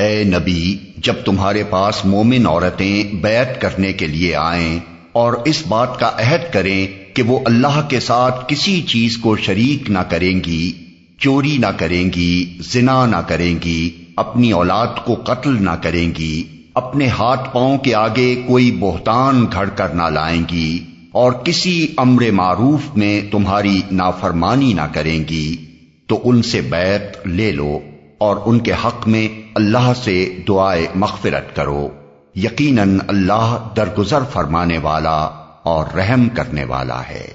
اے نبی، جب تمہارے پاس مومن عورتیں بیعت کرنے کے لیے آئیں اور اس بات کا عہد کریں کہ وہ اللہ کے ساتھ کسی چیز کو شریک نہ کریں گی، چوری نہ کریں گی، زنا نہ کریں گی، اپنی اولاد کو قتل نہ کریں گی، اپنے ہاتھ پاؤں کے آگے کوئی بہتان گھڑ کر نہ لائیں گی اور کسی امر معروف میں تمہاری نافرمانی نہ کریں گی، تو ان سے بیت لے لو اور ان کے حق میں اللہ سے دعائے مغفرت کرو۔ یقیناً اللہ درگزر فرمانے والا اور رحم کرنے والا ہے۔